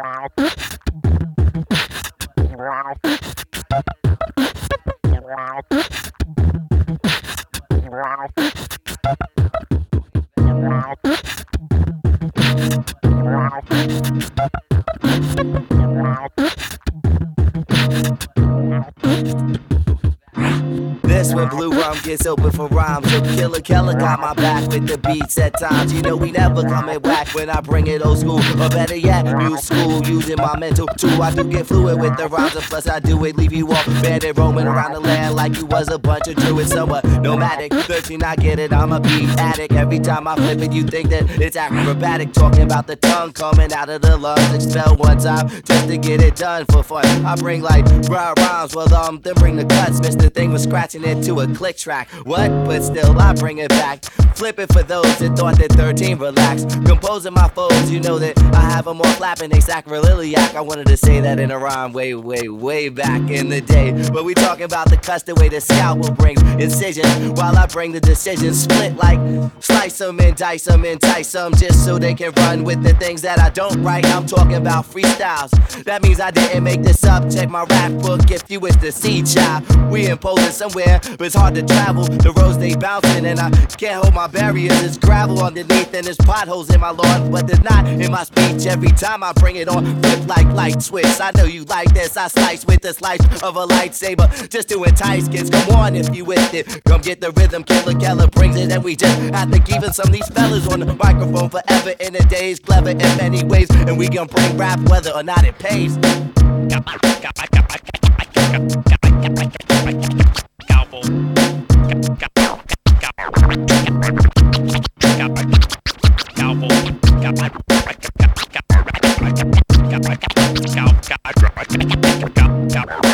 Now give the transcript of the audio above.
Wow. When Blu Rum gets open for rhymes. So Killa Kela got my back with the beats at times. You know we never coming back when I bring it old school. Or better yet, new school using my mental tool. I do get fluid with the rhymes, and plus I do it leave you off bandit roaming around the land like you was a bunch of druids. Somewhat nomadic. 13, I get it, I'm a beat addict. Every time I flip it, you think that it's acrobatic. Talking about the tongue coming out of the lungs. Expel one time just to get it done for fun. I bring like rhyme rhymes, well, um, then bring the cuts. Mr. Thing was scratching it to a click track. What? But still, I bring it back. Flip it for those that thought that 13 relaxed. Composing my foes, you know that I have them all clapping, they sacrililiac. I wanted to say that in a rhyme way, way, way back in the day. But we talking about the custom way the scalpel brings incision, while I bring the decision split like slice them and dice them, entice them, just so they can run with the things that I don't write. I'm talking about freestyles. That means I didn't make this up. Check my rap book if you wish to see, child. We imposing somewhere, but it's hard to travel. The roads they bouncing, and I can't hold my barriers. There's gravel underneath, and there's potholes in my lawn, but there's not in my speech. Every time I bring it on, flip like light switch. I know you like this. I slice with the slice of a lightsaber, just to entice kids. Come on if you with it. Come get the rhythm. Killa Kela brings it, and we just have to keep some of these fellas on the microphone forever in the days. Clever in many ways, and we gon' bring rap whether or not it pays. Cowboy.